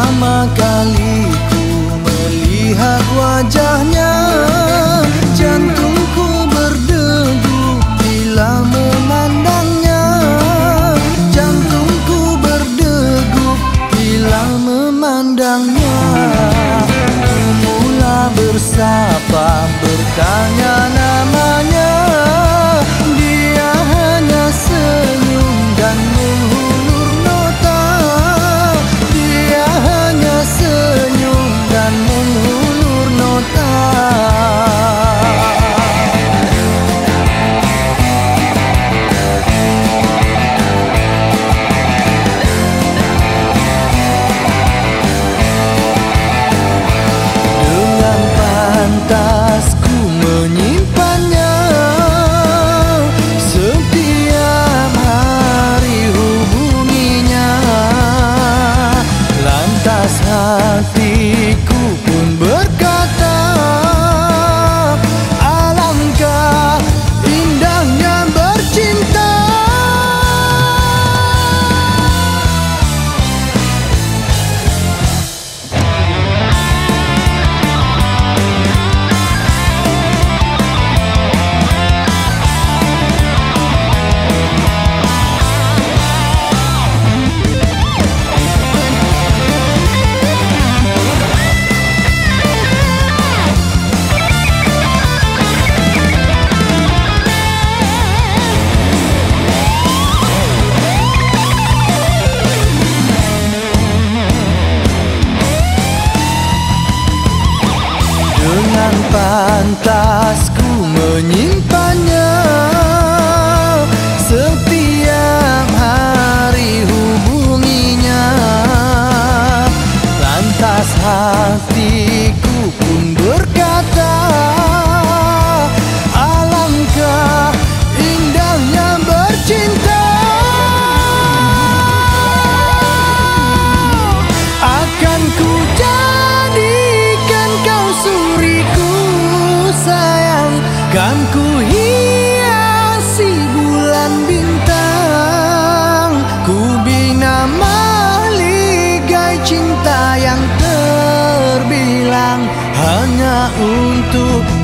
Pertama kali ku melihat wajahnya. Jantungku berdegup bila memandangnya. Jantungku berdegup bila memandangnya. Ku mula bersapa bertanya Dengan pantas ku menyimpannya. Setiap hari hubunginya. Lantas hatiku pun berkata Akan ku hiasi bulan bintang Ku bina maligai cinta yang terbilang Hanya untuk